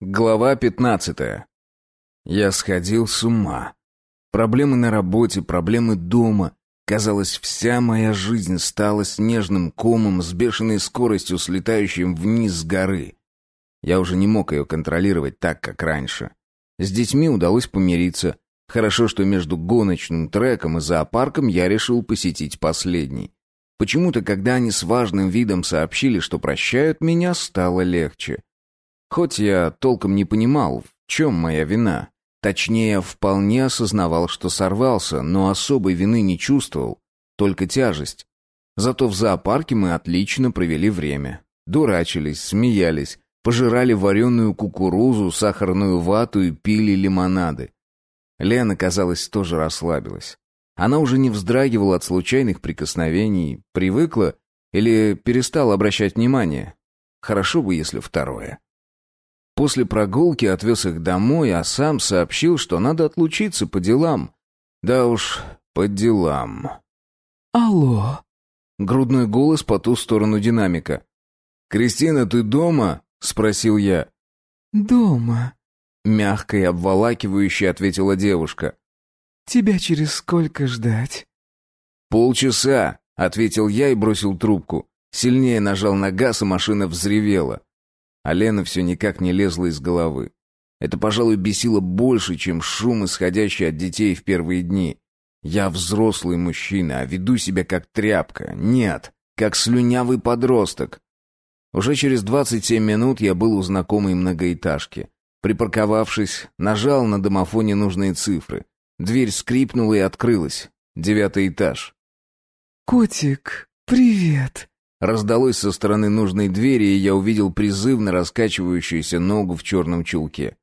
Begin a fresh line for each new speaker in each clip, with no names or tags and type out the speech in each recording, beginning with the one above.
Глава пятнадцатая. Я сходил с ума. Проблемы на работе, проблемы дома. Казалось, вся моя жизнь стала снежным комом с бешеной скоростью, слетающим вниз с горы. Я уже не мог ее контролировать так, как раньше. С детьми удалось помириться. Хорошо, что между гоночным треком и зоопарком я решил посетить последний. Почему-то, когда они с важным видом сообщили, что прощают меня, стало легче. Хоть я толком не понимал, в чем моя вина. Точнее, вполне осознавал, что сорвался, но особой вины не чувствовал, только тяжесть. Зато в зоопарке мы отлично провели время. Дурачились, смеялись, пожирали вареную кукурузу, сахарную вату и пили лимонады. Лена, казалось, тоже расслабилась. Она уже не вздрагивала от случайных прикосновений, привыкла или перестала обращать внимание. Хорошо бы, если второе. После прогулки отвез их домой, а сам сообщил, что надо отлучиться по делам. Да уж, по делам.
«Алло?»
Грудной голос по ту сторону динамика. «Кристина, ты дома?» — спросил я.
«Дома», —
мягко и обволакивающе ответила девушка.
«Тебя через сколько ждать?»
«Полчаса», — ответил я и бросил трубку. Сильнее нажал на газ, и машина взревела. А Лена все никак не лезла из головы. Это, пожалуй, бесило больше, чем шум, исходящий от детей в первые дни. Я взрослый мужчина, а веду себя как тряпка. Нет, как слюнявый подросток. Уже через 27 минут я был у знакомой многоэтажки. Припарковавшись, нажал на домофоне нужные цифры. Дверь скрипнула и открылась. Девятый этаж.
«Котик, привет!»
Раздалось со стороны нужной двери, и я увидел призывно раскачивающуюся ногу в черном чулке.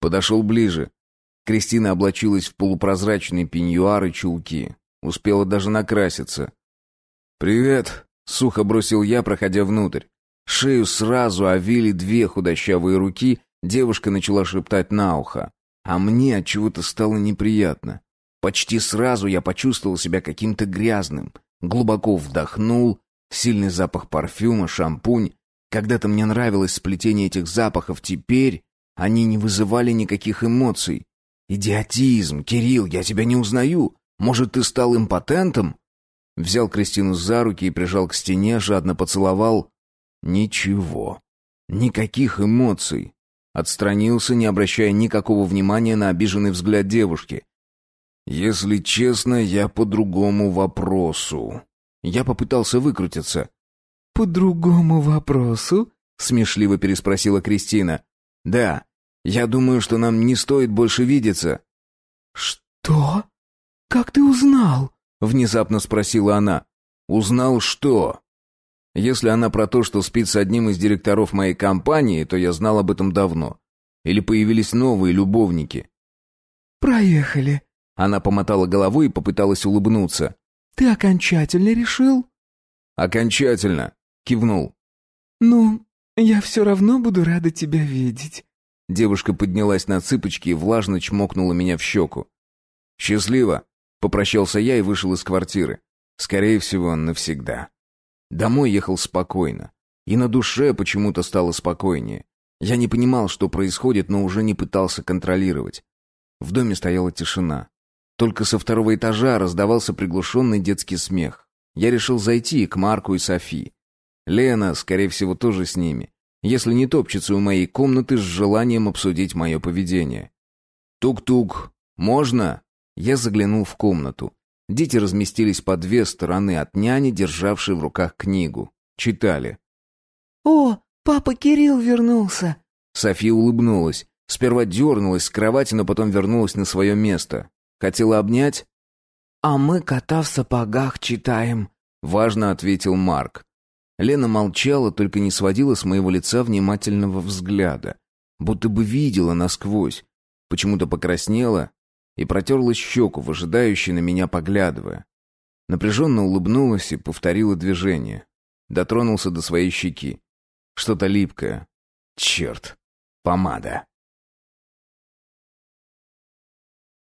Подошел ближе. Кристина облачилась в полупрозрачные пеньюары чулки. Успела даже накраситься. «Привет», — сухо бросил я, проходя внутрь. Шею сразу овили две худощавые руки, девушка начала шептать на ухо. А мне от чего-то стало неприятно. Почти сразу я почувствовал себя каким-то грязным. Глубоко вдохнул, Сильный запах парфюма, шампунь. Когда-то мне нравилось сплетение этих запахов, теперь они не вызывали никаких эмоций. «Идиотизм! Кирилл, я тебя не узнаю! Может, ты стал импотентом?» Взял Кристину за руки и прижал к стене, жадно поцеловал. Ничего. Никаких эмоций. Отстранился, не обращая никакого внимания на обиженный взгляд девушки. «Если честно, я по другому вопросу», я попытался выкрутиться.
«По другому вопросу?» — смешливо переспросила Кристина.
«Да, я думаю, что нам не стоит больше видеться».
«Что? Как ты узнал?» — внезапно спросила она.
«Узнал что?» Если она про то, что спит с одним из директоров моей компании, то я знал об этом давно. Или появились новые любовники.
«Проехали».
Она помотала головой и попыталась улыбнуться.
Ты окончательно решил?
Окончательно, кивнул.
Ну, я все равно буду рада тебя видеть.
Девушка поднялась на цыпочки и влажно чмокнула меня в щеку. Счастливо, попрощался я и вышел из квартиры. Скорее всего, навсегда. Домой ехал спокойно. И на душе почему-то стало спокойнее. Я не понимал, что происходит, но уже не пытался контролировать. В доме стояла тишина. Только со второго этажа раздавался приглушенный детский смех. Я решил зайти к Марку и Софи. Лена, скорее всего, тоже с ними. Если не топчется у моей комнаты с желанием обсудить мое поведение. «Тук-тук, можно?» Я заглянул в комнату. Дети разместились по две стороны от няни, державшей в руках книгу. Читали.
«О, папа Кирилл вернулся!»
София улыбнулась. Сперва дернулась с кровати, но потом вернулась на свое место. Хотела обнять?
«А мы кота в сапогах читаем», —
важно ответил Марк. Лена молчала, только не сводила с моего лица внимательного взгляда. Будто бы видела насквозь. Почему-то покраснела и протерла щеку, выжидающей на меня поглядывая. Напряженно улыбнулась и повторила движение. Дотронулся до своей щеки. Что-то липкое. Черт, помада.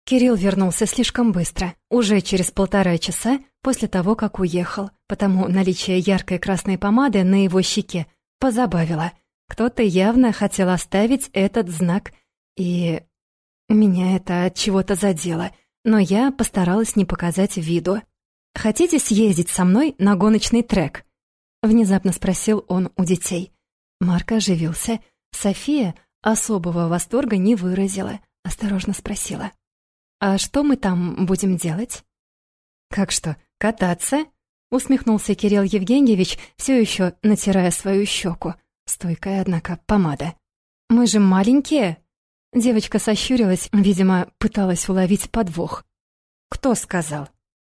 Кирилл вернулся слишком быстро, уже через полтора часа после того, как уехал, потому наличие яркой красной помады на его щеке позабавило. Кто-то явно хотел оставить этот знак, и меня это от чего-то задело, но я постаралась не показать виду. «Хотите съездить со мной на гоночный трек?» Внезапно спросил он у детей. Марк оживился. София особого восторга не выразила, осторожно спросила. «А что мы там будем делать?» «Как что, кататься?» Усмехнулся Кирилл Евгеньевич, все еще натирая свою щеку. Стойкая, однако, помада. «Мы же маленькие!» Девочка сощурилась, видимо, пыталась уловить подвох. «Кто сказал?»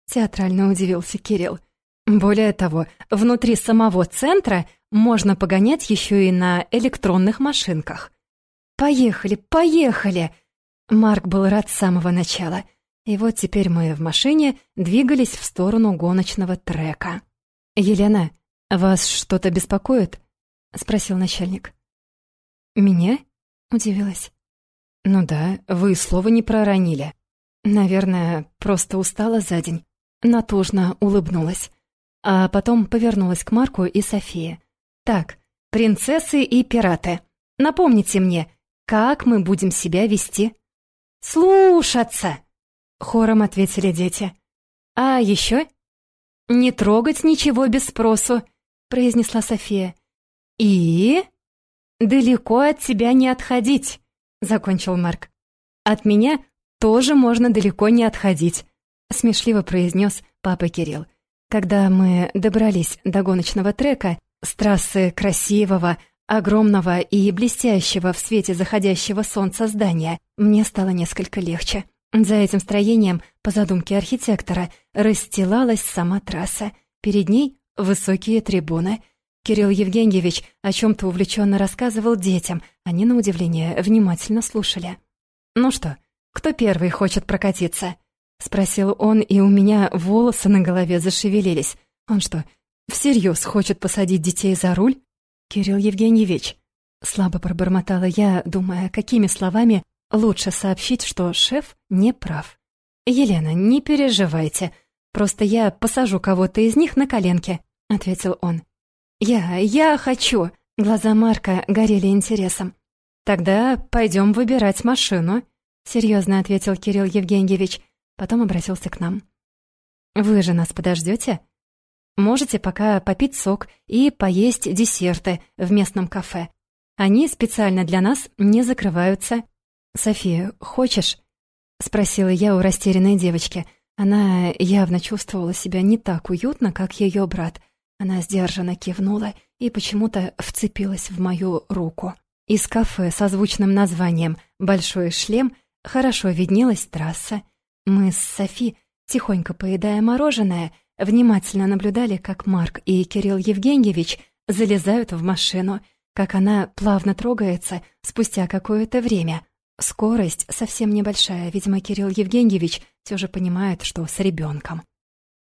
Театрально удивился Кирилл. «Более того, внутри самого центра можно погонять еще и на электронных машинках. Поехали, поехали!» Марк был рад с самого начала. И вот теперь мы в машине двигались в сторону гоночного трека. «Елена, вас что-то беспокоит?» — спросил начальник. «Меня?» — удивилась. «Ну да, вы слова не проронили. Наверное, просто устала за день». Натужно улыбнулась. А потом повернулась к Марку и Софии. «Так, принцессы и пираты, напомните мне, как мы будем себя вести?» «Слушаться!» — хором ответили дети. «А еще?» «Не трогать ничего без спросу», — произнесла София. «И?» «Далеко от тебя не отходить», — закончил Марк. «От меня тоже можно далеко не отходить», — смешливо произнес папа Кирилл. Когда мы добрались до гоночного трека, с трассы красивого, огромного и блестящего в свете заходящего солнца здания, мне стало несколько легче. За этим строением, по задумке архитектора, расстилалась сама трасса. Перед ней высокие трибуны. Кирилл Евгеньевич о чем-то увлеченно рассказывал детям, они, на удивление, внимательно слушали. «Ну что, кто первый хочет прокатиться?» — спросил он, и у меня волосы на голове зашевелились. «Он что, всерьез хочет посадить детей за руль?» «Кирилл Евгеньевич», — слабо пробормотала я, думая, какими словами лучше сообщить, что шеф не прав. «Елена, не переживайте, просто я посажу кого-то из них на коленки», — ответил он. «Я, я хочу!» Глаза Марка горели интересом. «Тогда пойдем выбирать машину», — серьезно ответил Кирилл Евгеньевич, потом обратился к нам. «Вы же нас подождете? Можете пока попить сок и поесть десерты в местном кафе. Они специально для нас не закрываются. София, хочешь?» — спросила я у растерянной девочки. Она явно чувствовала себя не так уютно, как ее брат. Она сдержанно кивнула и почему-то вцепилась в мою руку. Из кафе со звучным названием «Большой шлем» хорошо виднелась трасса. Мы с Софи, тихонько поедая мороженое, внимательно наблюдали, как Марк и Кирилл Евгеньевич залезают в машину, как она плавно трогается спустя какое-то время. Скорость совсем небольшая, видимо, Кирилл Евгеньевич все же понимает, что с ребенком.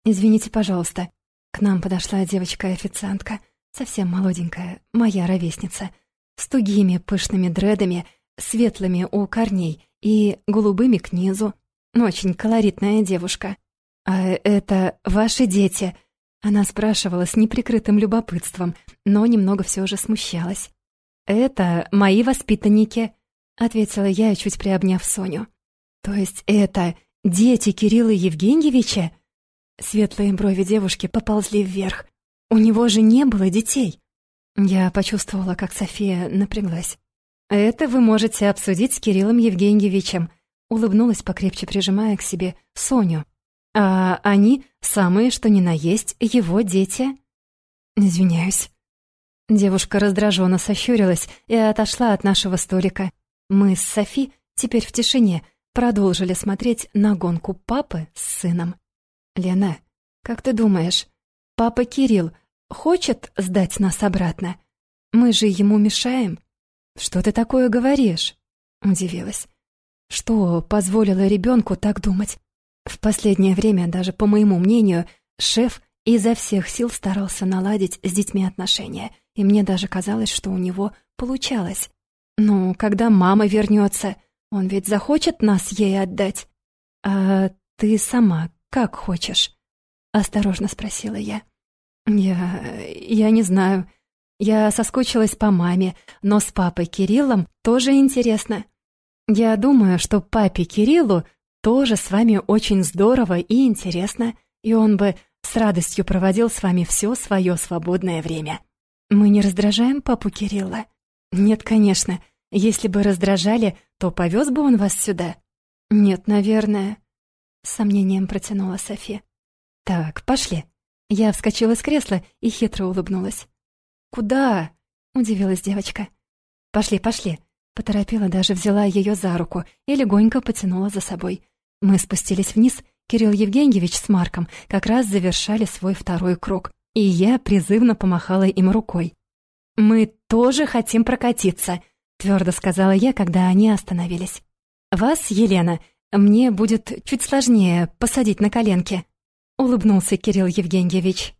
«Извините, пожалуйста». К нам подошла девочка-официантка, совсем молоденькая, моя ровесница, с тугими пышными дредами, светлыми у корней и голубыми к низу. Очень колоритная девушка. «А это ваши дети?» Она спрашивала с неприкрытым любопытством, но немного все же смущалась. «Это мои воспитанники», — ответила я, чуть приобняв Соню. «То есть это дети Кирилла Евгеньевича?» Светлые брови девушки поползли вверх. «У него же не было детей!» Я почувствовала, как София напряглась. «Это вы можете обсудить с Кириллом Евгеньевичем», улыбнулась, покрепче прижимая к себе Соню. А они самые, что ни на есть, его дети. Извиняюсь. Девушка раздраженно сощурилась и отошла от нашего столика. Мы с Софи теперь в тишине продолжили смотреть на гонку папы с сыном. «Лена, как ты думаешь, папа Кирилл хочет сдать нас обратно? Мы же ему мешаем?» «Что ты такое говоришь?» — удивилась. «Что позволило ребенку так думать? В последнее время, даже по моему мнению, шеф изо всех сил старался наладить с детьми отношения, и мне даже казалось, что у него получалось. Ну, когда мама вернется, он ведь захочет нас ей отдать. А ты сама как хочешь? Осторожно спросила я. Я... я не знаю. Я соскучилась по маме, но с папой Кириллом тоже интересно. Я думаю, что папе Кириллу тоже с вами очень здорово и интересно, и он бы с радостью проводил с вами все свое свободное время. Мы не раздражаем папу Кирилла? Нет, конечно. Если бы раздражали, то повез бы он вас сюда. Нет, наверное. С сомнением протянула Софи. Так, пошли. Я вскочила с кресла и хитро улыбнулась. «Куда?» — удивилась девочка. «Пошли, пошли». Поторопила, даже взяла ее за руку и легонько потянула за собой. Мы спустились вниз, Кирилл Евгеньевич с Марком как раз завершали свой второй круг, и я призывно помахала им рукой. «Мы тоже хотим прокатиться», — твердо сказала я, когда они остановились. «Вас, Елена, мне будет чуть сложнее посадить на коленки», — улыбнулся Кирилл Евгеньевич.